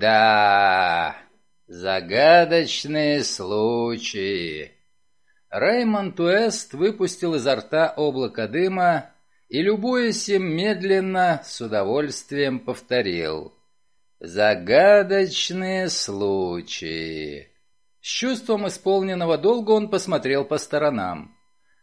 Да, загадочные случаи. Реймонд Уэст выпустил изо рта облако дыма и, любуясь им медленно, с удовольствием повторил. «Загадочные случаи». С чувством исполненного долга он посмотрел по сторонам.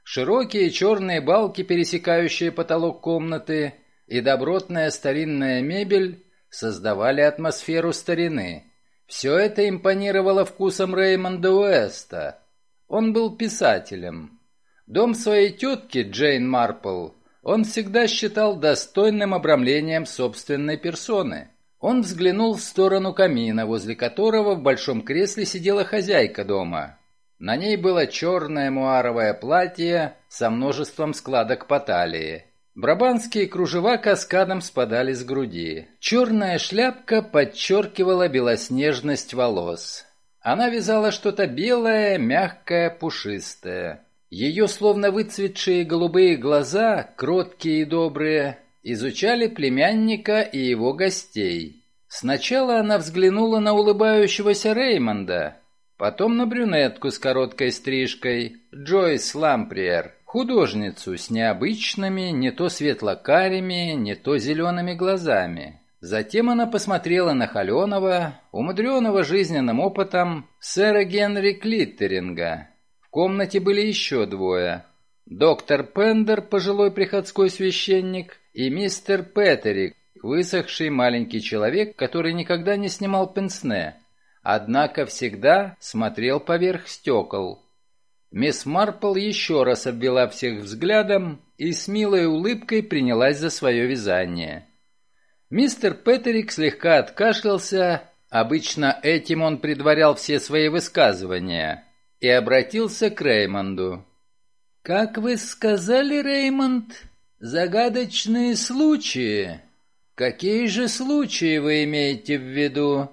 Широкие черные балки, пересекающие потолок комнаты, и добротная старинная мебель создавали атмосферу старины. Все это импонировало вкусом Реймонда Уэста. Он был писателем. Дом своей тетки, Джейн Марпл, он всегда считал достойным обрамлением собственной персоны. Он взглянул в сторону камина, возле которого в большом кресле сидела хозяйка дома. На ней было черное муаровое платье со множеством складок по талии. Брабанские кружева каскадом спадали с груди. Черная шляпка подчеркивала белоснежность волос. Она вязала что-то белое, мягкое, пушистое. Ее словно выцветшие голубые глаза, кроткие и добрые, изучали племянника и его гостей. Сначала она взглянула на улыбающегося Реймонда, потом на брюнетку с короткой стрижкой, Джойс Ламприер, художницу с необычными, не то светлокарими, не то зелеными глазами. Затем она посмотрела на холеного, умудренного жизненным опытом, сэра Генри Клиттеринга. В комнате были еще двое. Доктор Пендер, пожилой приходской священник, и мистер Петерик, высохший маленький человек, который никогда не снимал пенсне, однако всегда смотрел поверх стекол. Мисс Марпл еще раз обвела всех взглядом и с милой улыбкой принялась за свое вязание. Мистер Петерик слегка откашлялся, обычно этим он предварял все свои высказывания, и обратился к Реймонду. «Как вы сказали, Реймонд, Загадочные случаи. Какие же случаи вы имеете в виду?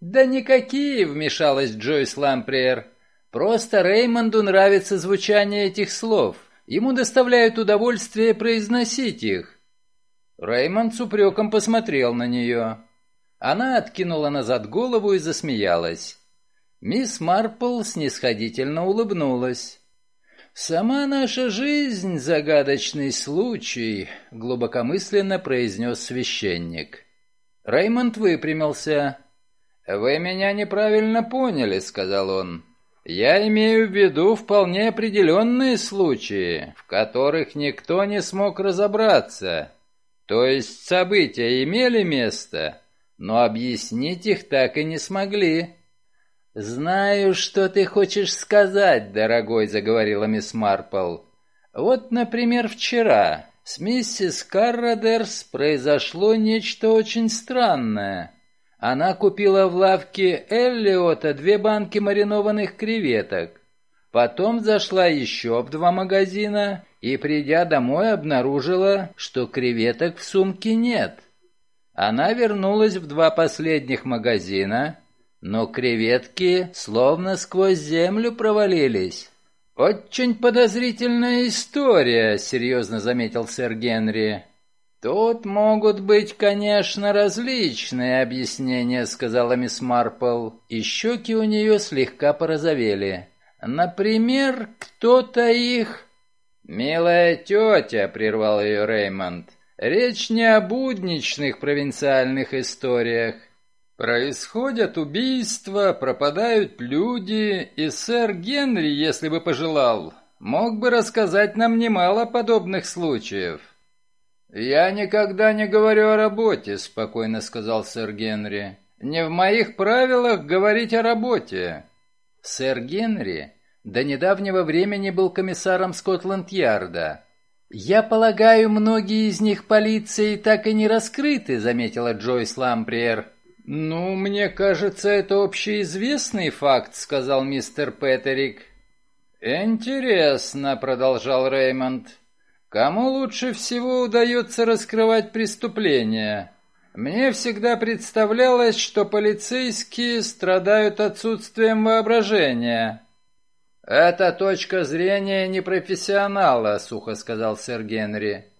Да никакие, вмешалась Джойс Ламприер. Просто Реймонду нравится звучание этих слов. Ему доставляет удовольствие произносить их. Реймонд с упреком посмотрел на нее. Она откинула назад голову и засмеялась. Мисс Марпл снисходительно улыбнулась. «Сама наша жизнь — загадочный случай», — глубокомысленно произнес священник. Реймонд выпрямился. «Вы меня неправильно поняли», — сказал он. «Я имею в виду вполне определенные случаи, в которых никто не смог разобраться. То есть события имели место, но объяснить их так и не смогли». «Знаю, что ты хочешь сказать, дорогой», — заговорила мисс Марпл. «Вот, например, вчера с миссис Каррадерс произошло нечто очень странное. Она купила в лавке Эллиота две банки маринованных креветок. Потом зашла еще в два магазина и, придя домой, обнаружила, что креветок в сумке нет. Она вернулась в два последних магазина но креветки словно сквозь землю провалились. «Очень подозрительная история», — серьезно заметил сэр Генри. «Тут могут быть, конечно, различные объяснения», — сказала мисс Марпл, и щеки у нее слегка порозовели. «Например, кто-то их...» «Милая тетя», — прервал ее Реймонд, — «речь не о будничных провинциальных историях. Происходят убийства, пропадают люди, и сэр Генри, если бы пожелал, мог бы рассказать нам немало подобных случаев. «Я никогда не говорю о работе», — спокойно сказал сэр Генри. «Не в моих правилах говорить о работе». Сэр Генри до недавнего времени был комиссаром Скотланд-Ярда. «Я полагаю, многие из них полицией так и не раскрыты», — заметила Джойс Ламприер. «Ну, мне кажется, это общеизвестный факт», — сказал мистер Петерик. «Интересно», — продолжал Реймонд. «Кому лучше всего удается раскрывать преступления? Мне всегда представлялось, что полицейские страдают отсутствием воображения». «Это точка зрения непрофессионала», — сухо сказал сэр Генри.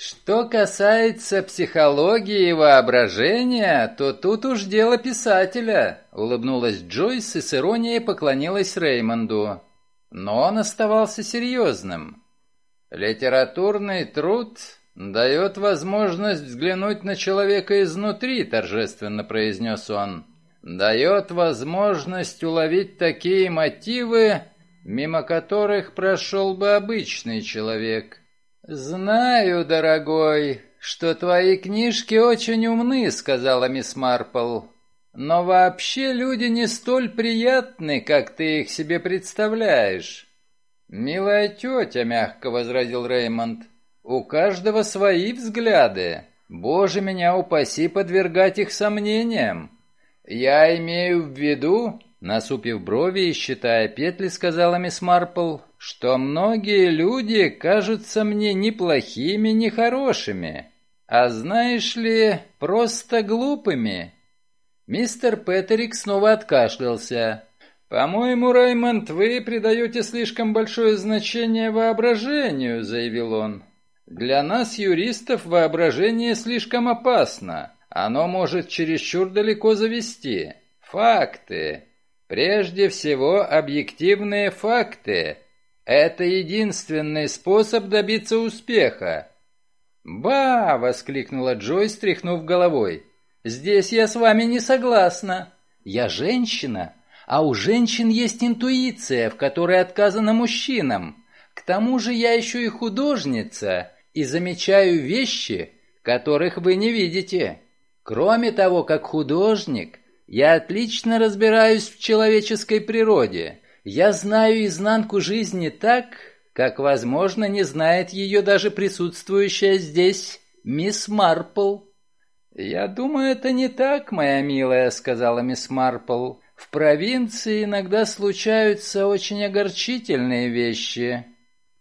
Что касается психологии и воображения, то тут уж дело писателя, улыбнулась Джойс и с иронией поклонилась Реймонду. Но он оставался серьезным. Литературный труд дает возможность взглянуть на человека изнутри, торжественно произнес он. Дает возможность уловить такие мотивы, мимо которых прошел бы обычный человек. «Знаю, дорогой, что твои книжки очень умны», — сказала мисс Марпл. «Но вообще люди не столь приятны, как ты их себе представляешь». «Милая тетя», — мягко возразил Реймонд, — «у каждого свои взгляды. Боже, меня упаси подвергать их сомнениям. Я имею в виду, насупив брови и считая петли, сказала мисс Марпл, что многие люди кажутся мне ни плохими, ни хорошими, а знаешь ли, просто глупыми. Мистер Петерик снова откашлялся. «По-моему, Раймонд, вы придаете слишком большое значение воображению», — заявил он. «Для нас, юристов, воображение слишком опасно. Оно может чересчур далеко завести. Факты. Прежде всего, объективные факты. Это единственный способ добиться успеха. «Ба!» — воскликнула Джой, стряхнув головой. «Здесь я с вами не согласна. Я женщина, а у женщин есть интуиция, в которой отказано мужчинам. К тому же я еще и художница и замечаю вещи, которых вы не видите. Кроме того, как художник, я отлично разбираюсь в человеческой природе». Я знаю изнанку жизни так, как, возможно, не знает ее даже присутствующая здесь мисс Марпл». «Я думаю, это не так, моя милая», — сказала мисс Марпл. «В провинции иногда случаются очень огорчительные вещи».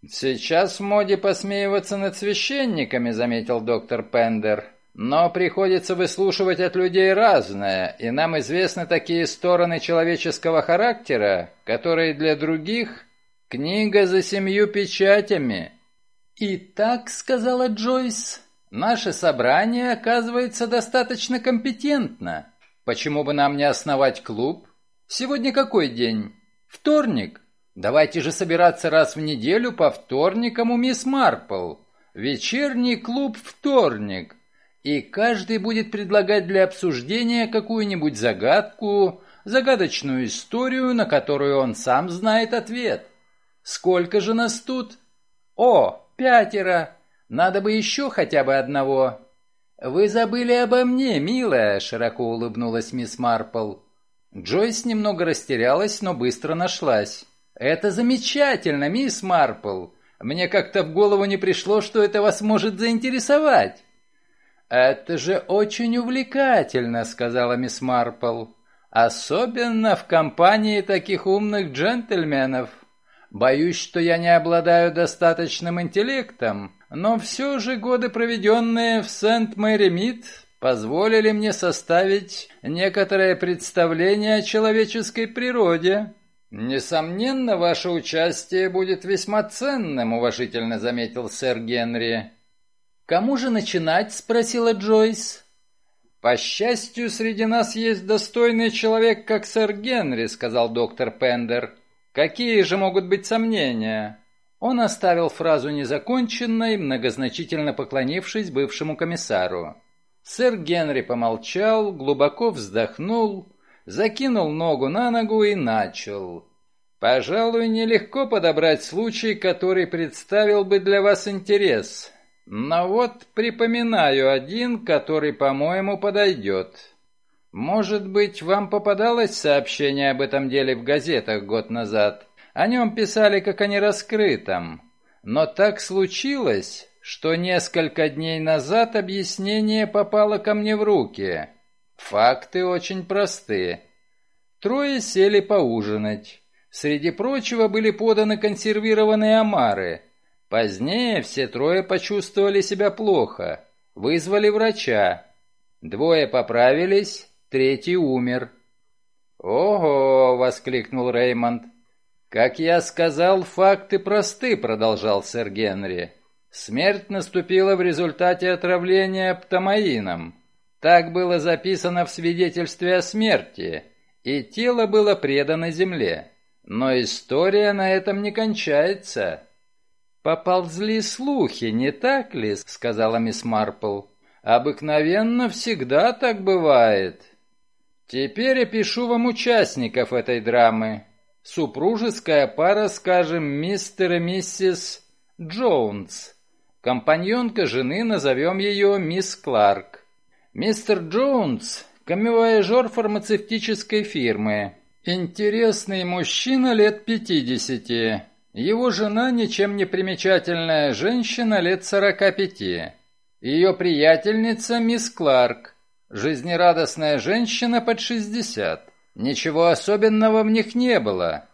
«Сейчас в моде посмеиваться над священниками», — заметил доктор Пендер. Но приходится выслушивать от людей разное, и нам известны такие стороны человеческого характера, которые для других — книга за семью печатями. «И так», — сказала Джойс, — «наше собрание оказывается достаточно компетентно. Почему бы нам не основать клуб? Сегодня какой день? Вторник. Давайте же собираться раз в неделю по вторникам у мисс Марпл. Вечерний клуб «Вторник» и каждый будет предлагать для обсуждения какую-нибудь загадку, загадочную историю, на которую он сам знает ответ. Сколько же нас тут? О, пятеро! Надо бы еще хотя бы одного. Вы забыли обо мне, милая, широко улыбнулась мисс Марпл. Джойс немного растерялась, но быстро нашлась. Это замечательно, мисс Марпл. Мне как-то в голову не пришло, что это вас может заинтересовать. «Это же очень увлекательно», — сказала мисс Марпл. «Особенно в компании таких умных джентльменов. Боюсь, что я не обладаю достаточным интеллектом, но все же годы, проведенные в Сент-Мэри-Мид, позволили мне составить некоторое представление о человеческой природе». «Несомненно, ваше участие будет весьма ценным», — уважительно заметил сэр Генри. «Кому же начинать?» — спросила Джойс. «По счастью, среди нас есть достойный человек, как сэр Генри», — сказал доктор Пендер. «Какие же могут быть сомнения?» Он оставил фразу незаконченной, многозначительно поклонившись бывшему комиссару. Сэр Генри помолчал, глубоко вздохнул, закинул ногу на ногу и начал. «Пожалуй, нелегко подобрать случай, который представил бы для вас интерес. Но вот припоминаю один, который, по-моему, подойдет. Может быть, вам попадалось сообщение об этом деле в газетах год назад? О нем писали как о нераскрытом. Но так случилось, что несколько дней назад объяснение попало ко мне в руки. Факты очень простые. Трое сели поужинать. Среди прочего были поданы консервированные омары – Позднее все трое почувствовали себя плохо, вызвали врача. Двое поправились, третий умер. «Ого!» — воскликнул Реймонд. «Как я сказал, факты просты», — продолжал сэр Генри. Смерть наступила в результате отравления птамаином. Так было записано в свидетельстве о смерти, и тело было предано земле. Но история на этом не кончается. «Поползли слухи, не так ли?» — сказала мисс Марпл. «Обыкновенно всегда так бывает». Теперь опишу вам участников этой драмы. Супружеская пара, скажем, мистер и миссис Джонс. Компаньонка жены, назовем ее мисс Кларк. Мистер Джонс – камевояжер фармацевтической фирмы. Интересный мужчина лет пятидесяти. Его жена – ничем не примечательная женщина лет сорока пяти. Ее приятельница – мисс Кларк – Жизнерадостная женщина под шестьдесят. Ничего особенного в них не было.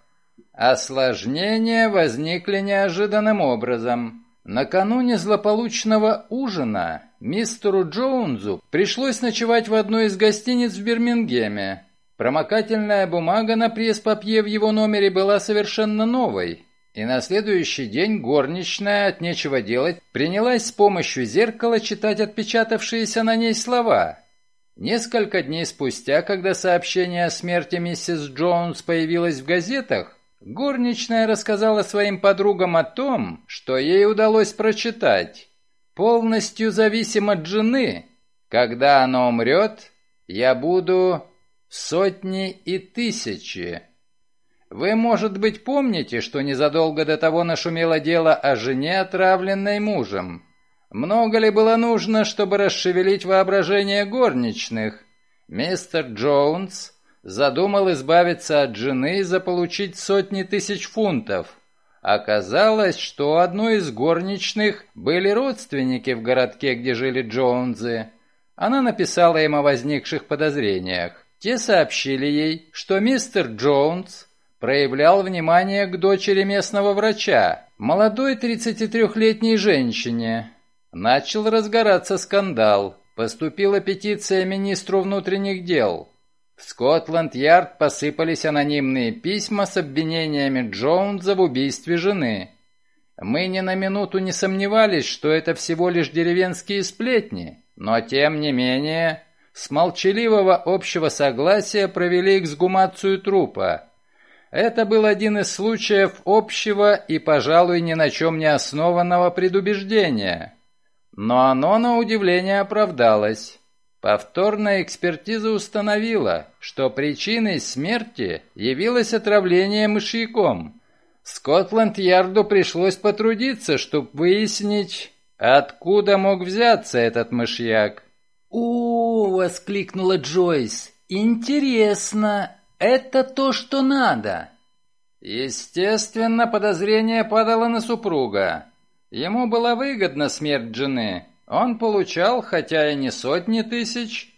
Осложнения возникли неожиданным образом. Накануне злополучного ужина мистеру Джонсу пришлось ночевать в одной из гостиниц в Бирмингеме. Промокательная бумага на пресс-папье в его номере была совершенно новой. И на следующий день горничная, от нечего делать, принялась с помощью зеркала читать отпечатавшиеся на ней слова. Несколько дней спустя, когда сообщение о смерти миссис Джонс появилось в газетах, горничная рассказала своим подругам о том, что ей удалось прочитать. «Полностью зависим от жены. Когда она умрет, я буду сотни и тысячи». Вы, может быть, помните, что незадолго до того нашумело дело о жене, отравленной мужем? Много ли было нужно, чтобы расшевелить воображение горничных? Мистер Джонс задумал избавиться от жены и заполучить сотни тысяч фунтов. Оказалось, что у одной из горничных были родственники в городке, где жили Джонсы. Она написала им о возникших подозрениях. Те сообщили ей, что мистер Джонс проявлял внимание к дочери местного врача, молодой 33-летней женщине, Начал разгораться скандал. Поступила петиция министру внутренних дел. В Скотланд-Ярд посыпались анонимные письма с обвинениями Джонса в убийстве жены. Мы ни на минуту не сомневались, что это всего лишь деревенские сплетни, но тем не менее с молчаливого общего согласия провели эксгумацию трупа. Это был один из случаев общего и, пожалуй, ни на чем не основанного предубеждения. Но оно, на удивление, оправдалось. Повторная экспертиза установила, что причиной смерти явилось отравление мышьяком. Скотланд-Ярду пришлось потрудиться, чтобы выяснить, откуда мог взяться этот мышьяк. «О!» — воскликнула Джойс. «Интересно! Это то, что надо!» Естественно, подозрение падало на супруга. Ему была выгодна смерть жены. Он получал, хотя и не сотни тысяч,